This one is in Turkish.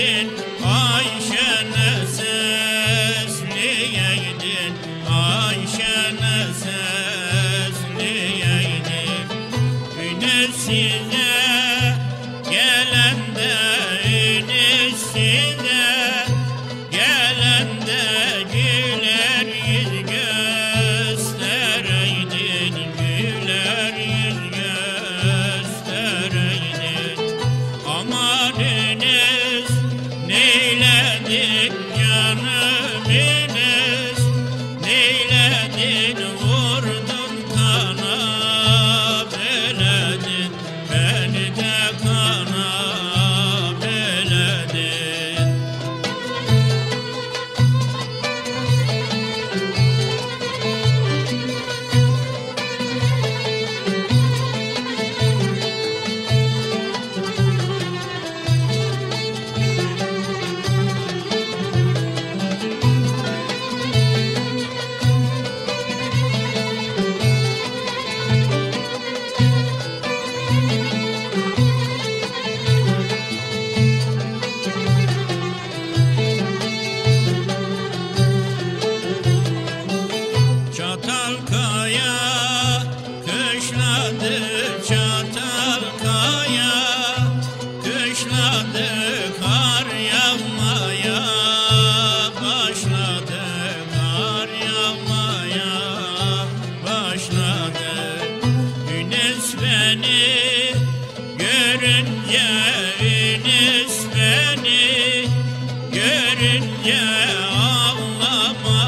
eydin Ayşe nesesli eydin Ayşe nesesli eydin Güneşsiz verince ağlamam